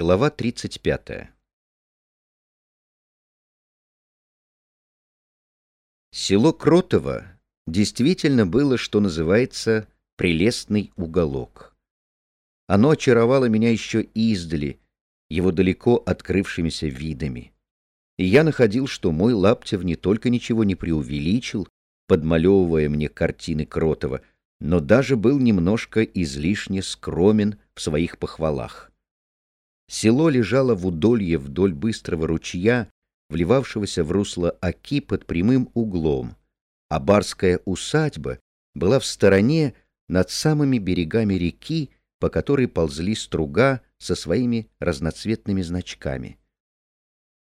Глава 35. Село Кротово действительно было, что называется, прелестный уголок. Оно очаровало меня еще издали, его далеко открывшимися видами. И я находил, что мой Лаптев не только ничего не преувеличил, подмалевывая мне картины Кротова, но даже был немножко излишне скромен в своих похвалах. Село лежало в удолье вдоль быстрого ручья, вливавшегося в русло Оки под прямым углом, а барская усадьба была в стороне над самыми берегами реки, по которой ползли струга со своими разноцветными значками.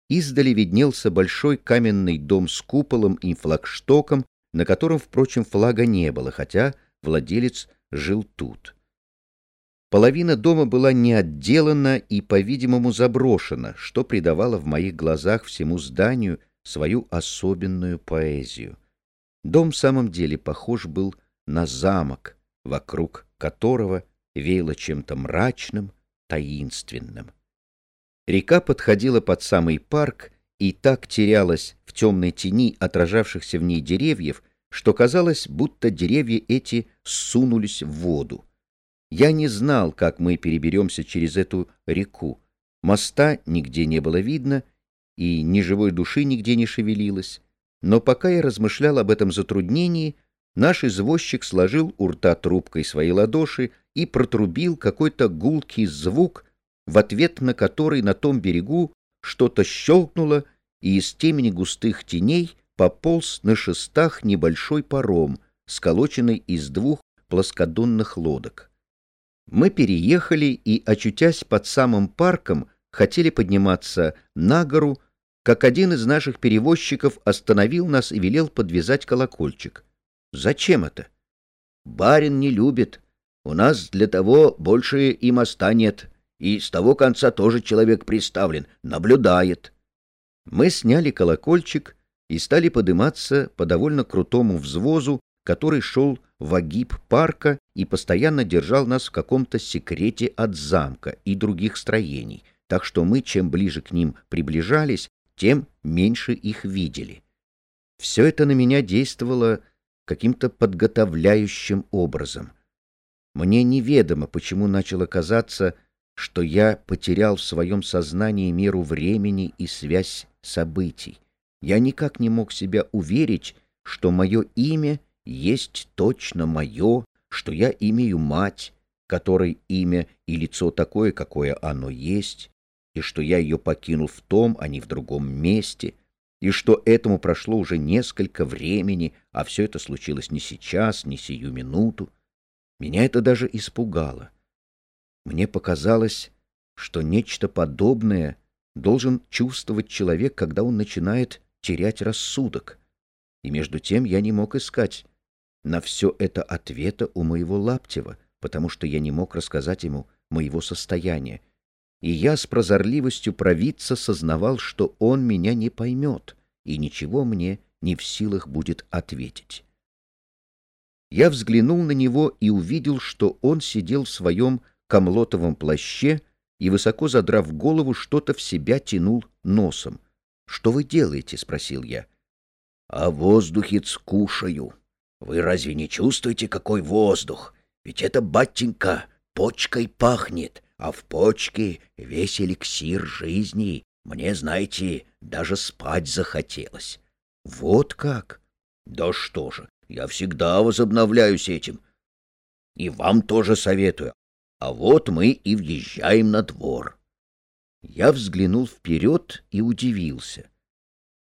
Издали виднелся большой каменный дом с куполом и флагштоком, на котором, впрочем, флага не было, хотя владелец жил тут. Половина дома была не отделана и, по-видимому, заброшена, что придавало в моих глазах всему зданию свою особенную поэзию. Дом в самом деле похож был на замок, вокруг которого веяло чем-то мрачным, таинственным. Река подходила под самый парк и так терялась в темной тени отражавшихся в ней деревьев, что казалось, будто деревья эти сунулись в воду. Я не знал, как мы переберемся через эту реку. Моста нигде не было видно, и ни живой души нигде не шевелилось. Но пока я размышлял об этом затруднении, наш извозчик сложил у рта трубкой свои ладоши и протрубил какой-то гулкий звук, в ответ на который на том берегу что-то щелкнуло, и из темени густых теней пополз на шестах небольшой паром, сколоченный из двух плоскодонных лодок. Мы переехали и, очутясь под самым парком, хотели подниматься на гору, как один из наших перевозчиков остановил нас и велел подвязать колокольчик. Зачем это? Барин не любит. У нас для того больше и моста нет. И с того конца тоже человек приставлен, наблюдает. Мы сняли колокольчик и стали подниматься по довольно крутому взвозу, который шел в огиб парка и постоянно держал нас в каком-то секрете от замка и других строений, так что мы, чем ближе к ним приближались, тем меньше их видели. Все это на меня действовало каким-то подготовляющим образом. Мне неведомо, почему начало казаться, что я потерял в своем сознании меру времени и связь событий. Я никак не мог себя уверить, что мое имя есть точно мое, что я имею мать, которой имя и лицо такое, какое оно есть, и что я ее покинул в том, а не в другом месте, и что этому прошло уже несколько времени, а все это случилось не сейчас, не сию минуту. Меня это даже испугало. Мне показалось, что нечто подобное должен чувствовать человек, когда он начинает терять рассудок. И между тем я не мог искать на все это ответа у моего Лаптева, потому что я не мог рассказать ему моего состояния. И я с прозорливостью провидца сознавал, что он меня не поймет и ничего мне не в силах будет ответить. Я взглянул на него и увидел, что он сидел в своем комлотовом плаще и, высоко задрав голову, что-то в себя тянул носом. — Что вы делаете? — спросил я. — А воздухец кушаю, вы разве не чувствуете, какой воздух? Ведь это, батенька, почкой пахнет, а в почке весь эликсир жизни. Мне, знаете, даже спать захотелось. Вот как? Да что же, я всегда возобновляюсь этим. И вам тоже советую. А вот мы и въезжаем на двор. Я взглянул вперед и удивился.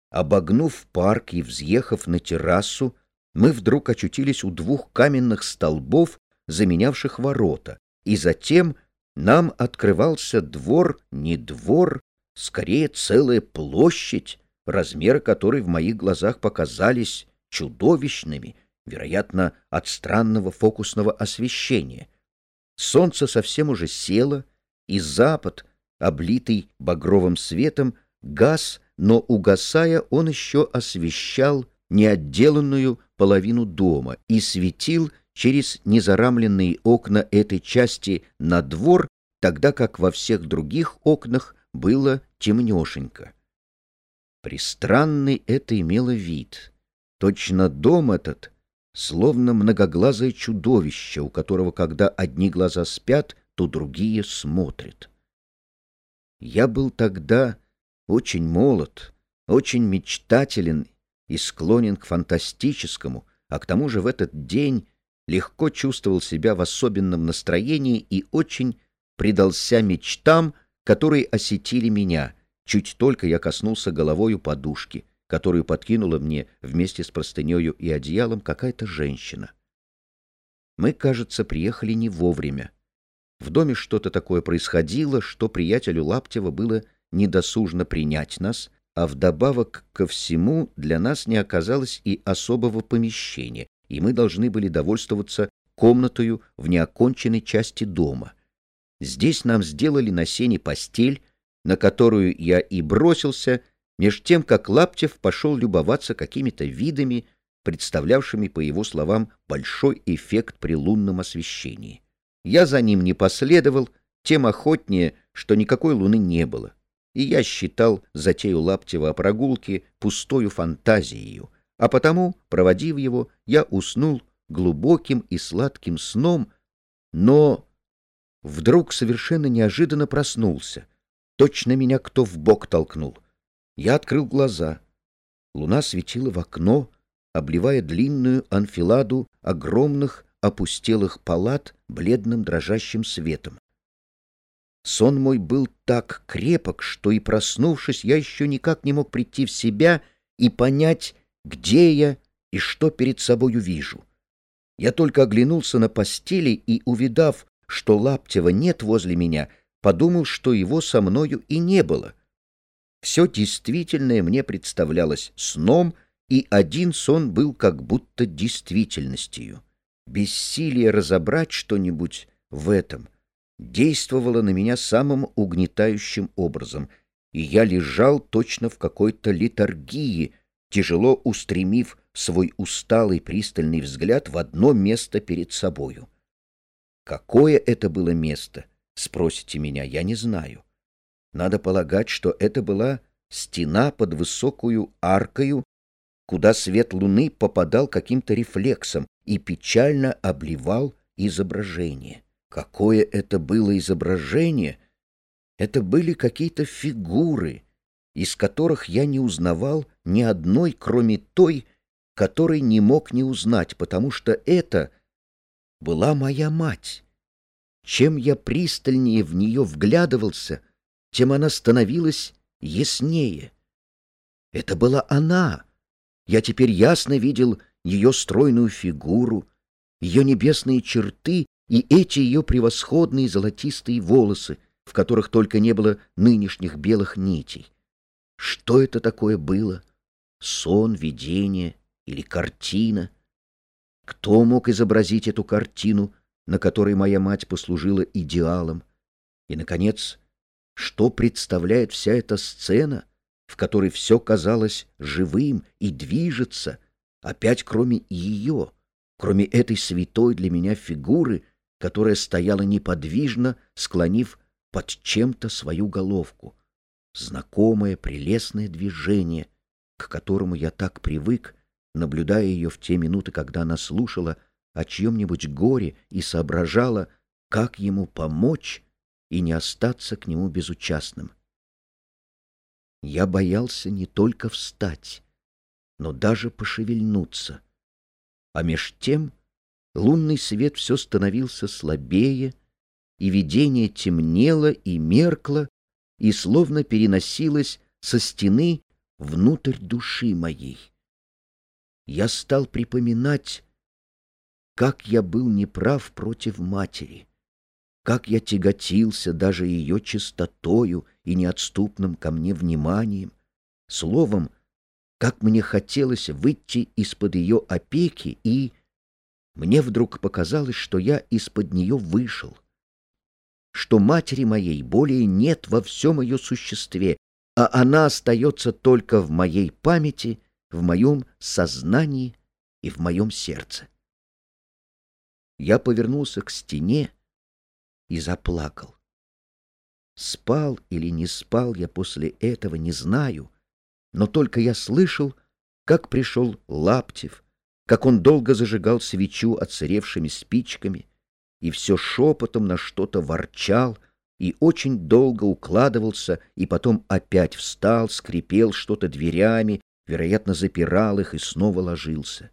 Обогнув парк и взъехав на террасу, мы вдруг очутились у двух каменных столбов, заменявших ворота, и затем нам открывался двор, не двор, скорее целая площадь, размеры которой в моих глазах показались чудовищными, вероятно, от странного фокусного освещения. Солнце совсем уже село, и запад, облитый багровым светом, газ, но, угасая, он еще освещал неотделанную половину дома и светил через незарамленные окна этой части на двор, тогда как во всех других окнах было темнешенько. Пристранный это имело вид. Точно дом этот, словно многоглазое чудовище, у которого, когда одни глаза спят, то другие смотрят. Я был тогда очень молод, очень мечтателен и склонен к фантастическому, а к тому же в этот день легко чувствовал себя в особенном настроении и очень предался мечтам, которые осетили меня, чуть только я коснулся головою подушки, которую подкинула мне вместе с простынею и одеялом какая-то женщина. Мы, кажется, приехали не вовремя. В доме что-то такое происходило, что приятелю Лаптева было недосужно принять нас, а вдобавок ко всему для нас не оказалось и особого помещения, и мы должны были довольствоваться комнатою в неоконченной части дома. Здесь нам сделали на сене постель, на которую я и бросился, меж тем, как Лаптев пошел любоваться какими-то видами, представлявшими, по его словам, большой эффект при лунном освещении. Я за ним не последовал, тем охотнее, что никакой луны не было. И я считал затею Лаптева о прогулке пустою фантазией, а потому, проводив его, я уснул глубоким и сладким сном, но вдруг совершенно неожиданно проснулся. Точно меня кто в бок толкнул. Я открыл глаза. Луна светила в окно, обливая длинную анфиладу огромных опустелых палат бледным дрожащим светом. Сон мой был так крепок, что и проснувшись, я еще никак не мог прийти в себя и понять, где я и что перед собою вижу. Я только оглянулся на постели и, увидав, что Лаптева нет возле меня, подумал, что его со мною и не было. Все действительное мне представлялось сном, и один сон был как будто действительностью бессилие разобрать что-нибудь в этом действовало на меня самым угнетающим образом, и я лежал точно в какой-то литургии, тяжело устремив свой усталый пристальный взгляд в одно место перед собою. Какое это было место, спросите меня, я не знаю. Надо полагать, что это была стена под высокую аркою, куда свет луны попадал каким-то рефлексом, и печально обливал изображение. Какое это было изображение! Это были какие-то фигуры, из которых я не узнавал ни одной, кроме той, которой не мог не узнать, потому что это была моя мать. Чем я пристальнее в нее вглядывался, тем она становилась яснее. Это была она. Я теперь ясно видел ее стройную фигуру, ее небесные черты и эти ее превосходные золотистые волосы, в которых только не было нынешних белых нитей. Что это такое было? Сон, видение или картина? Кто мог изобразить эту картину, на которой моя мать послужила идеалом? И, наконец, что представляет вся эта сцена, в которой все казалось живым и движется — Опять кроме ее, кроме этой святой для меня фигуры, которая стояла неподвижно, склонив под чем-то свою головку. Знакомое, прелестное движение, к которому я так привык, наблюдая ее в те минуты, когда она слушала о чьем-нибудь горе и соображала, как ему помочь и не остаться к нему безучастным. Я боялся не только встать, но даже пошевельнуться. А меж тем лунный свет все становился слабее, и видение темнело и меркло, и словно переносилось со стены внутрь души моей. Я стал припоминать, как я был неправ против матери, как я тяготился даже ее чистотою и неотступным ко мне вниманием, словом, как мне хотелось выйти из-под ее опеки, и мне вдруг показалось, что я из-под нее вышел, что матери моей более нет во всем ее существе, а она остается только в моей памяти, в моем сознании и в моем сердце. Я повернулся к стене и заплакал. Спал или не спал я после этого, не знаю, но только я слышал, как пришел Лаптев, как он долго зажигал свечу отсыревшими спичками и все шепотом на что-то ворчал и очень долго укладывался и потом опять встал, скрипел что-то дверями, вероятно, запирал их и снова ложился.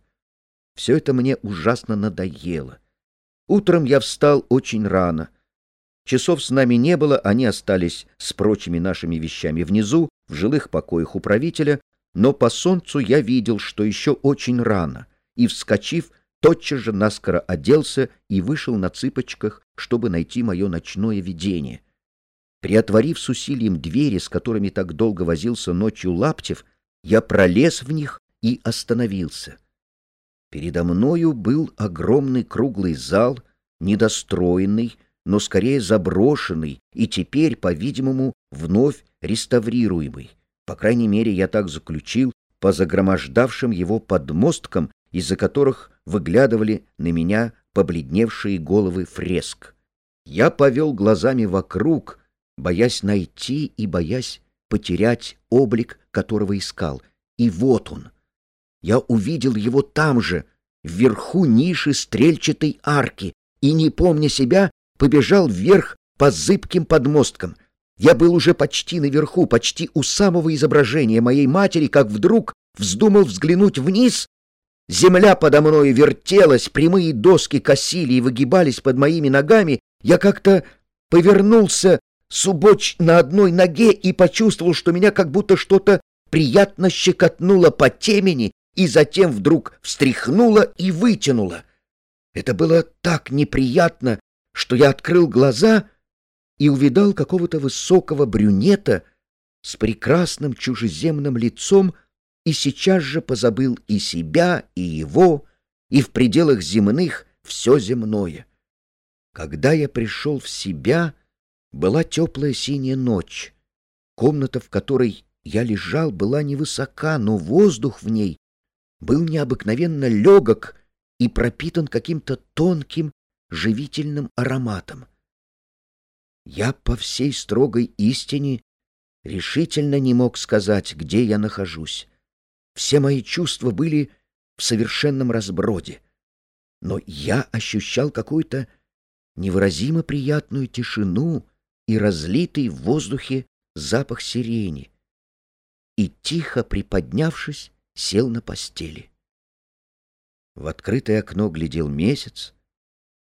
Все это мне ужасно надоело. Утром я встал очень рано. Часов с нами не было, они остались с прочими нашими вещами внизу, в жилых покоях управителя, но по солнцу я видел, что еще очень рано, и, вскочив, тотчас же наскоро оделся и вышел на цыпочках, чтобы найти мое ночное видение. Приотворив с усилием двери, с которыми так долго возился ночью Лаптев, я пролез в них и остановился. Передо мною был огромный круглый зал, недостроенный, но скорее заброшенный и теперь, по-видимому, вновь реставрируемый. По крайней мере, я так заключил по загромождавшим его подмосткам, из-за которых выглядывали на меня побледневшие головы фреск. Я повел глазами вокруг, боясь найти и боясь потерять облик, которого искал. И вот он. Я увидел его там же, вверху ниши стрельчатой арки, и, не помня себя, побежал вверх по зыбким подмосткам. Я был уже почти наверху, почти у самого изображения моей матери, как вдруг вздумал взглянуть вниз. Земля подо мной вертелась, прямые доски косили и выгибались под моими ногами. Я как-то повернулся субоч на одной ноге и почувствовал, что меня как будто что-то приятно щекотнуло по темени и затем вдруг встряхнуло и вытянуло. Это было так неприятно, что я открыл глаза и увидал какого-то высокого брюнета с прекрасным чужеземным лицом и сейчас же позабыл и себя, и его, и в пределах земных все земное. Когда я пришел в себя, была теплая синяя ночь. Комната, в которой я лежал, была невысока, но воздух в ней был необыкновенно легок и пропитан каким-то тонким, живительным ароматом. Я по всей строгой истине решительно не мог сказать, где я нахожусь. Все мои чувства были в совершенном разброде, но я ощущал какую-то невыразимо приятную тишину, и разлитый в воздухе запах сирени, и, тихо приподнявшись, сел на постели. В открытое окно глядел месяц,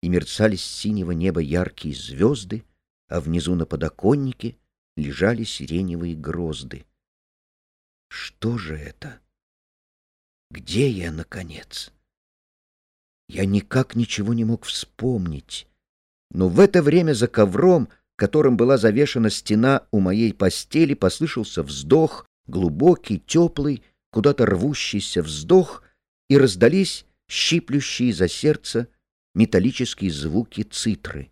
и мерцали с синего неба яркие звезды, а внизу на подоконнике лежали сиреневые грозды. Что же это? Где я, наконец? Я никак ничего не мог вспомнить, но в это время за ковром которым была завешена стена у моей постели, послышался вздох, глубокий, теплый, куда-то рвущийся вздох, и раздались щиплющие за сердце металлические звуки цитры.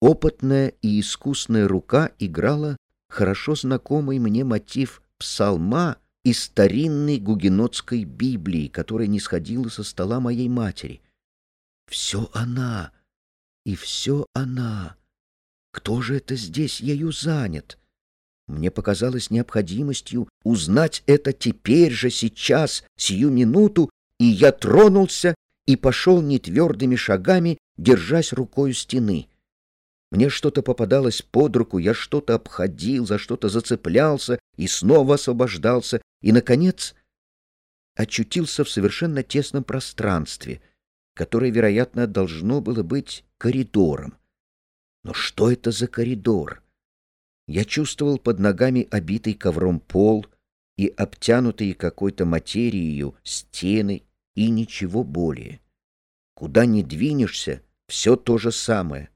Опытная и искусная рука играла хорошо знакомый мне мотив псалма из старинной гугенотской Библии, которая не сходила со стола моей матери. Все она, и все она. Кто же это здесь ею занят? Мне показалось необходимостью узнать это теперь же, сейчас, сию минуту, и я тронулся и пошел нетвердыми шагами, держась рукою стены. Мне что-то попадалось под руку, я что-то обходил, за что-то зацеплялся и снова освобождался, и, наконец, очутился в совершенно тесном пространстве, которое, вероятно, должно было быть коридором. Но что это за коридор? Я чувствовал под ногами обитый ковром пол и обтянутые какой-то материей стены и ничего более. Куда ни двинешься, все то же самое.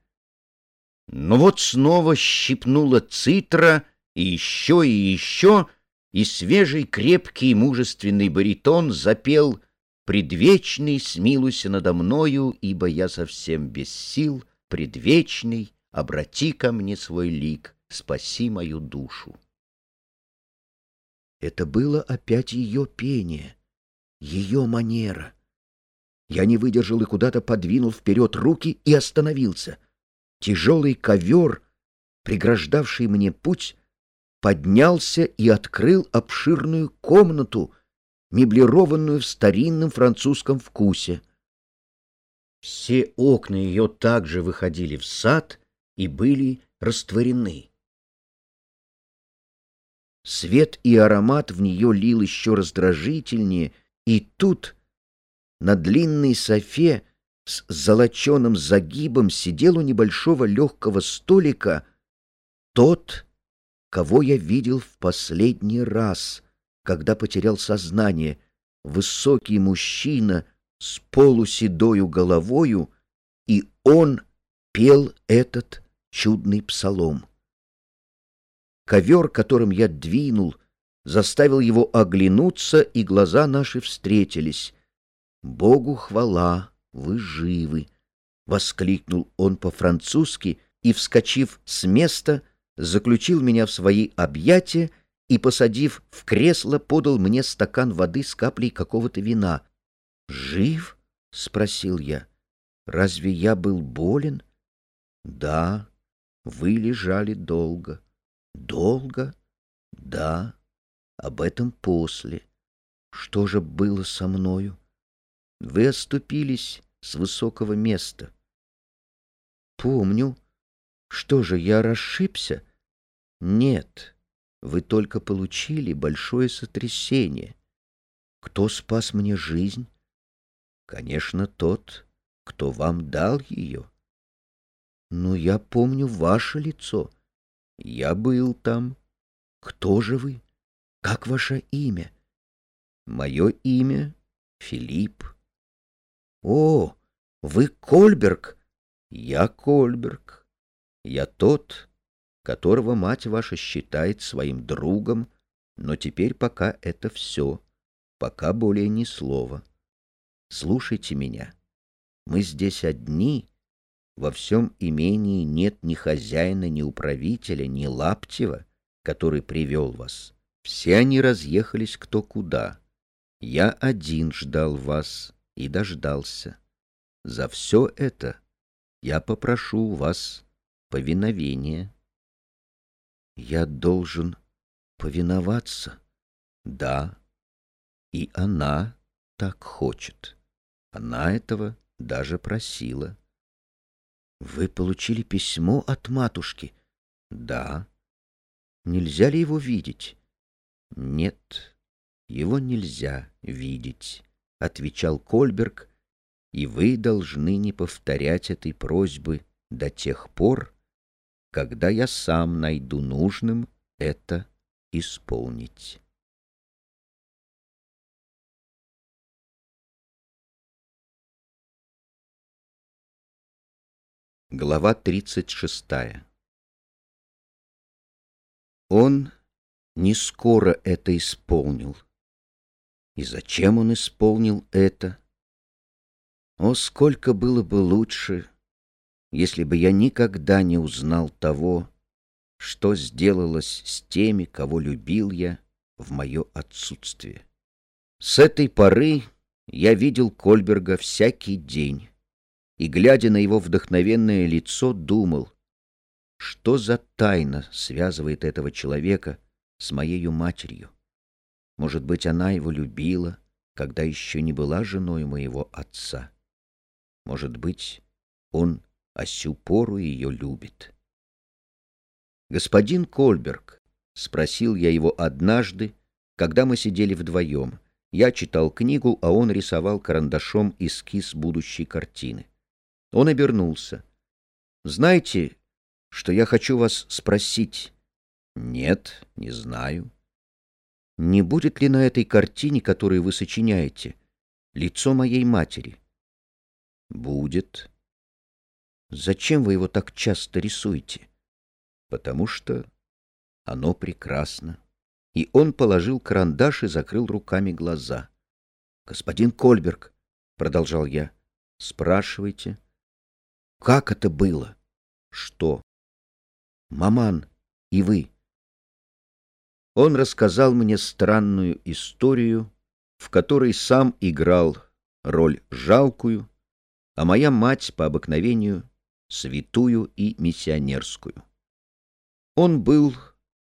Но вот снова щипнула цитра, и еще, и еще, и свежий, крепкий, мужественный баритон запел «Предвечный, смилуйся надо мною, ибо я совсем без сил, предвечный, обрати ко мне свой лик, спаси мою душу. Это было опять ее пение, ее манера. Я не выдержал и куда-то подвинул вперед руки и остановился. Тяжелый ковер преграждавший мне путь, поднялся и открыл обширную комнату, меблированную в старинном французском вкусе. Все окна ее также выходили в сад и были растворены. Свет и аромат в нее лил еще раздражительнее, и тут на длинной софе с золоченым загибом сидел у небольшого легкого столика тот, кого я видел в последний раз, когда потерял сознание, высокий мужчина с полуседою головою, и он пел этот чудный псалом. Ковер, которым я двинул, заставил его оглянуться, и глаза наши встретились. «Богу хвала, вы живы!» — воскликнул он по-французски и, вскочив с места, заключил меня в свои объятия и, посадив в кресло, подал мне стакан воды с каплей какого-то вина. «Жив?» — спросил я. «Разве я был болен?» «Да, вы лежали долго». «Долго?» «Да, об этом после. Что же было со мною?» «Вы оступились с высокого места». «Помню. Что же, я расшибся?» Нет, вы только получили большое сотрясение. Кто спас мне жизнь? Конечно, тот, кто вам дал ее. Но я помню ваше лицо. Я был там. Кто же вы? Как ваше имя? Мое имя Филипп. О, вы Кольберг. Я Кольберг. Я тот, которого мать ваша считает своим другом, но теперь пока это все, пока более ни слова. Слушайте меня. Мы здесь одни, во всем имении нет ни хозяина, ни управителя, ни Лаптева, который привел вас. Все они разъехались кто куда. Я один ждал вас и дождался. За все это я попрошу у вас повиновения. Я должен повиноваться? Да. И она так хочет. Она этого даже просила. Вы получили письмо от матушки? Да. Нельзя ли его видеть? Нет, его нельзя видеть, отвечал Кольберг, и вы должны не повторять этой просьбы до тех пор, когда я сам найду нужным это исполнить. Глава 36 Он не скоро это исполнил. И зачем он исполнил это? О, сколько было бы лучше, если бы я никогда не узнал того, что сделалось с теми, кого любил я в мое отсутствие. С этой поры я видел Кольберга всякий день и, глядя на его вдохновенное лицо, думал, что за тайна связывает этого человека с моей матерью. Может быть, она его любила, когда еще не была женой моего отца. Может быть, он а сю пору ее любит. «Господин Кольберг», — спросил я его однажды, когда мы сидели вдвоем, я читал книгу, а он рисовал карандашом эскиз будущей картины. Он обернулся. «Знаете, что я хочу вас спросить?» «Нет, не знаю». «Не будет ли на этой картине, которую вы сочиняете, лицо моей матери?» «Будет», Зачем вы его так часто рисуете? Потому что оно прекрасно. И он положил карандаш и закрыл руками глаза. Господин Кольберг, продолжал я, спрашивайте, как это было? Что? Маман и вы. Он рассказал мне странную историю, в которой сам играл роль жалкую, а моя мать по обыкновению святую и миссионерскую. Он был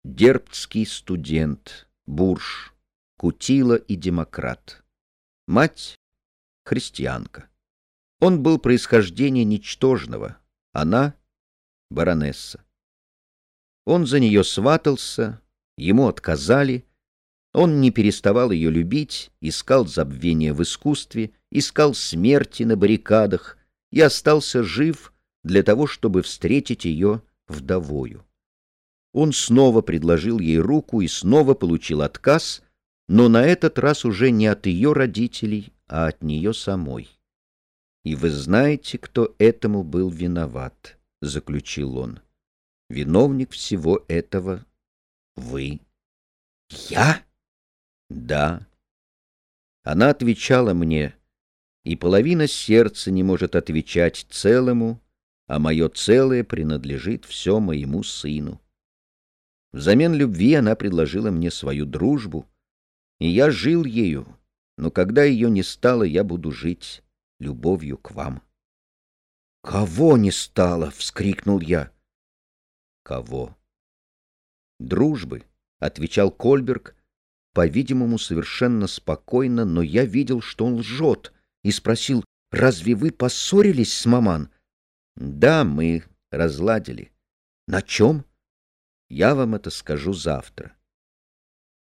дербцкий студент, бурж, кутила и демократ. Мать — христианка. Он был происхождения ничтожного, она — баронесса. Он за нее сватался, ему отказали, он не переставал ее любить, искал забвения в искусстве, искал смерти на баррикадах и остался жив для того, чтобы встретить ее вдовою. Он снова предложил ей руку и снова получил отказ, но на этот раз уже не от ее родителей, а от нее самой. «И вы знаете, кто этому был виноват», — заключил он. «Виновник всего этого — вы». «Я?» «Да». Она отвечала мне, и половина сердца не может отвечать целому, а мое целое принадлежит все моему сыну. Взамен любви она предложила мне свою дружбу, и я жил ею, но когда ее не стало, я буду жить любовью к вам. — Кого не стало? — вскрикнул я. — Кого? — Дружбы, — отвечал Кольберг, по-видимому, совершенно спокойно, но я видел, что он лжет, и спросил, «Разве вы поссорились с маман?» «Да, мы разладили». «На чем?» Я вам это скажу завтра.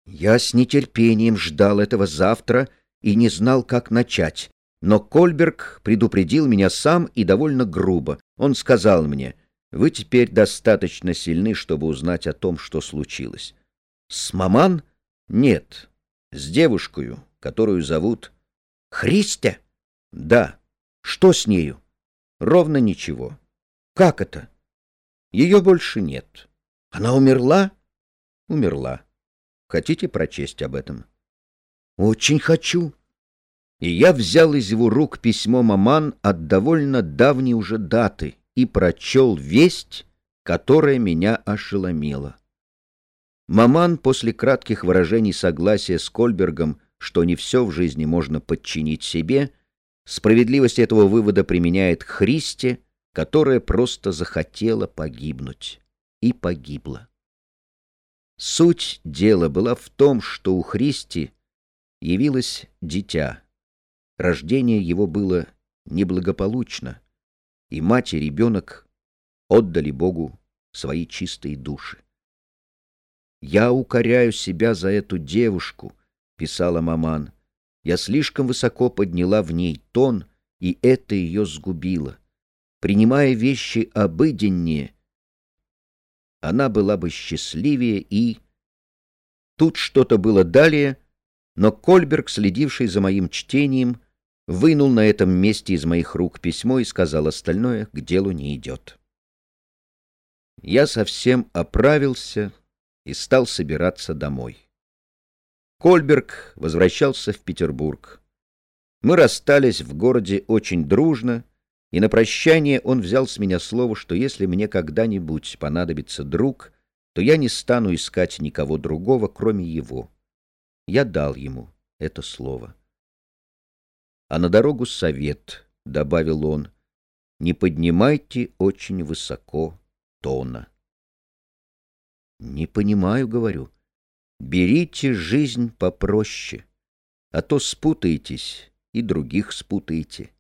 Я с нетерпением ждал этого завтра и не знал, как начать. Но Кольберг предупредил меня сам и довольно грубо. Он сказал мне, «Вы теперь достаточно сильны, чтобы узнать о том, что случилось». «С маман?» «Нет, с девушкой, которую зовут...» «Христя?» «Да». «Что с нею?» «Ровно ничего». «Как это?» «Ее больше нет». Она умерла? Умерла. Хотите прочесть об этом? Очень хочу. И я взял из его рук письмо маман от довольно давней уже даты и прочел весть, которая меня ошеломила. Маман после кратких выражений согласия с Кольбергом, что не все в жизни можно подчинить себе, справедливость этого вывода применяет к Христе, которая просто захотела погибнуть и погибла. Суть дела была в том, что у Христи явилось дитя. Рождение его было неблагополучно, и мать и ребенок отдали Богу свои чистые души. «Я укоряю себя за эту девушку», — писала Маман. «Я слишком высоко подняла в ней тон, и это ее сгубило. Принимая вещи обыденнее, она была бы счастливее и... Тут что-то было далее, но Кольберг, следивший за моим чтением, вынул на этом месте из моих рук письмо и сказал остальное к делу не идет. Я совсем оправился и стал собираться домой. Кольберг возвращался в Петербург. Мы расстались в городе очень дружно, и на прощание он взял с меня слово, что если мне когда-нибудь понадобится друг, то я не стану искать никого другого, кроме его. Я дал ему это слово. А на дорогу совет, — добавил он, — не поднимайте очень высоко тона. Не понимаю, — говорю, — берите жизнь попроще, а то спутаетесь и других спутаете.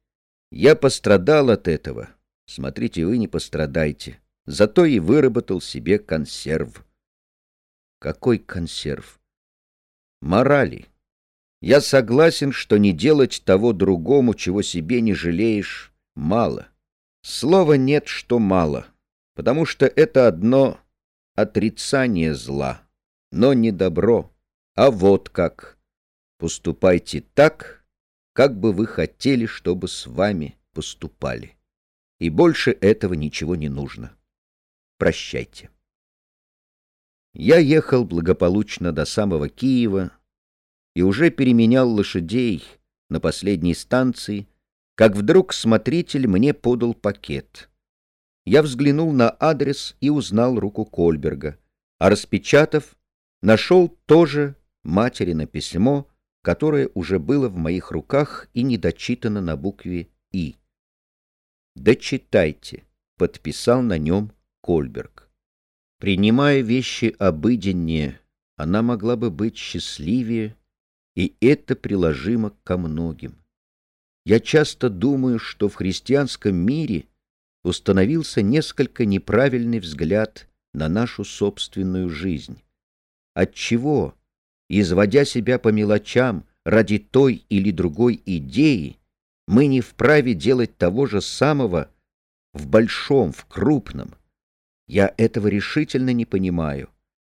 Я пострадал от этого. Смотрите, вы не пострадайте. Зато и выработал себе консерв. Какой консерв? Морали. Я согласен, что не делать того другому, чего себе не жалеешь, мало. Слова нет, что мало, потому что это одно отрицание зла, но не добро, а вот как. Поступайте так, как бы вы хотели, чтобы с вами поступали. И больше этого ничего не нужно. Прощайте. Я ехал благополучно до самого Киева и уже переменял лошадей на последней станции, как вдруг смотритель мне подал пакет. Я взглянул на адрес и узнал руку Кольберга, а распечатав, нашел тоже материно письмо, которое уже было в моих руках и не дочитано на букве «И». «Дочитайте», — подписал на нем Кольберг. Принимая вещи обыденнее, она могла бы быть счастливее, и это приложимо ко многим. Я часто думаю, что в христианском мире установился несколько неправильный взгляд на нашу собственную жизнь. Отчего, изводя себя по мелочам ради той или другой идеи, мы не вправе делать того же самого в большом, в крупном. Я этого решительно не понимаю.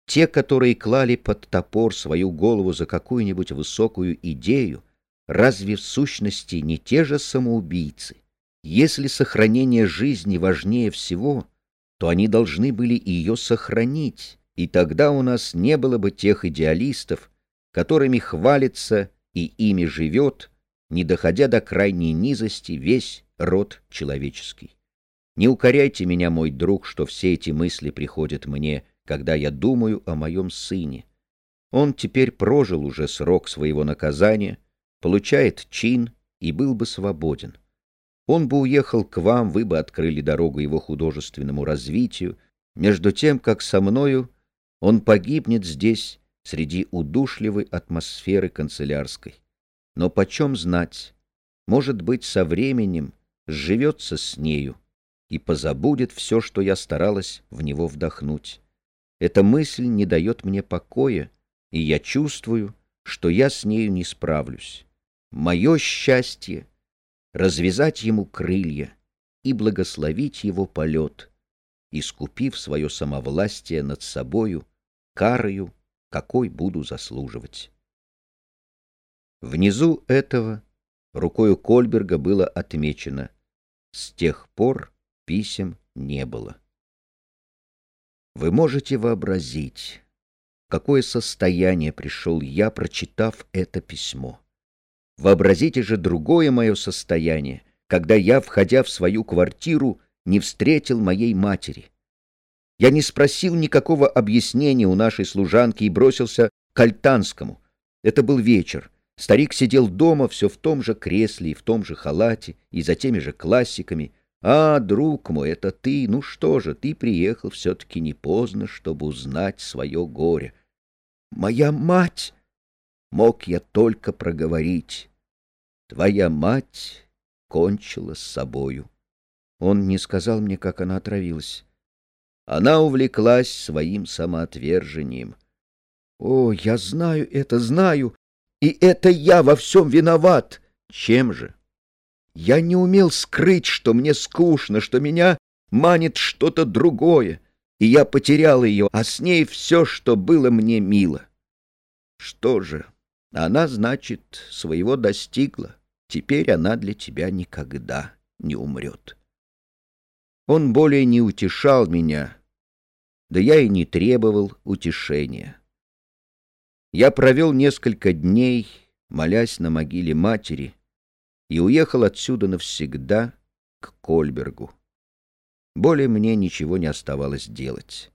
Те, которые клали под топор свою голову за какую-нибудь высокую идею, разве в сущности не те же самоубийцы? Если сохранение жизни важнее всего, то они должны были ее сохранить, и тогда у нас не было бы тех идеалистов, которыми хвалится и ими живет, не доходя до крайней низости, весь род человеческий. Не укоряйте меня, мой друг, что все эти мысли приходят мне, когда я думаю о моем сыне. Он теперь прожил уже срок своего наказания, получает чин и был бы свободен. Он бы уехал к вам, вы бы открыли дорогу его художественному развитию, между тем, как со мною он погибнет здесь, среди удушливой атмосферы канцелярской. Но почем знать, может быть, со временем сживется с нею и позабудет все, что я старалась в него вдохнуть. Эта мысль не дает мне покоя, и я чувствую, что я с нею не справлюсь. Мое счастье — развязать ему крылья и благословить его полет, искупив свое самовластие над собою, карою, какой буду заслуживать. Внизу этого рукою Кольберга было отмечено «С тех пор писем не было». Вы можете вообразить, в какое состояние пришел я, прочитав это письмо. Вообразите же другое мое состояние, когда я, входя в свою квартиру, не встретил моей матери. Я не спросил никакого объяснения у нашей служанки и бросился к Альтанскому. Это был вечер. Старик сидел дома все в том же кресле и в том же халате, и за теми же классиками. «А, друг мой, это ты! Ну что же, ты приехал все-таки не поздно, чтобы узнать свое горе». «Моя мать!» — мог я только проговорить. «Твоя мать кончила с собою». Он не сказал мне, как она отравилась. Она увлеклась своим самоотвержением. «О, я знаю это, знаю!» И это я во всем виноват. Чем же? Я не умел скрыть, что мне скучно, что меня манит что-то другое, и я потерял ее, а с ней все, что было мне мило. Что же, она, значит, своего достигла. Теперь она для тебя никогда не умрет. Он более не утешал меня, да я и не требовал утешения. Я провел несколько дней, молясь на могиле матери, и уехал отсюда навсегда к Кольбергу. Более мне ничего не оставалось делать.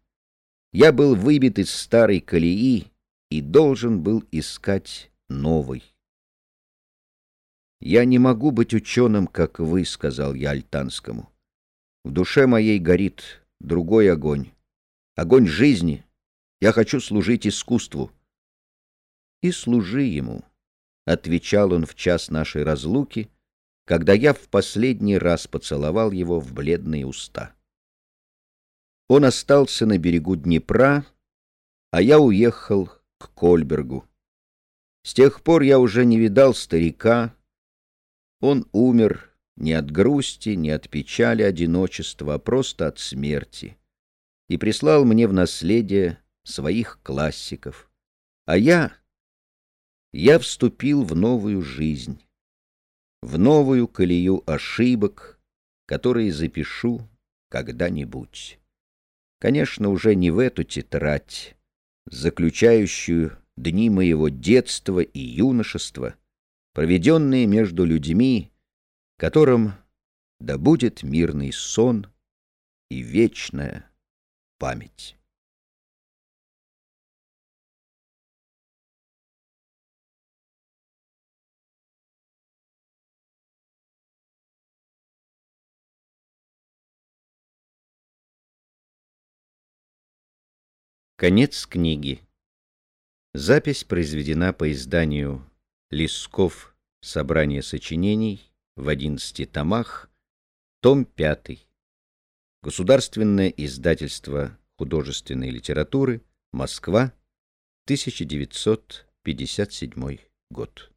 Я был выбит из старой колеи и должен был искать новой. «Я не могу быть ученым, как вы», — сказал я Альтанскому. «В душе моей горит другой огонь. Огонь жизни. Я хочу служить искусству» и служи ему, — отвечал он в час нашей разлуки, когда я в последний раз поцеловал его в бледные уста. Он остался на берегу Днепра, а я уехал к Кольбергу. С тех пор я уже не видал старика. Он умер не от грусти, не от печали одиночества, а просто от смерти, и прислал мне в наследие своих классиков. А я я вступил в новую жизнь, в новую колею ошибок, которые запишу когда-нибудь. Конечно, уже не в эту тетрадь, заключающую дни моего детства и юношества, проведенные между людьми, которым да будет мирный сон и вечная память. Конец книги. Запись произведена по изданию «Лесков. Собрание сочинений» в 11 томах, том 5. Государственное издательство художественной литературы, Москва, 1957 год.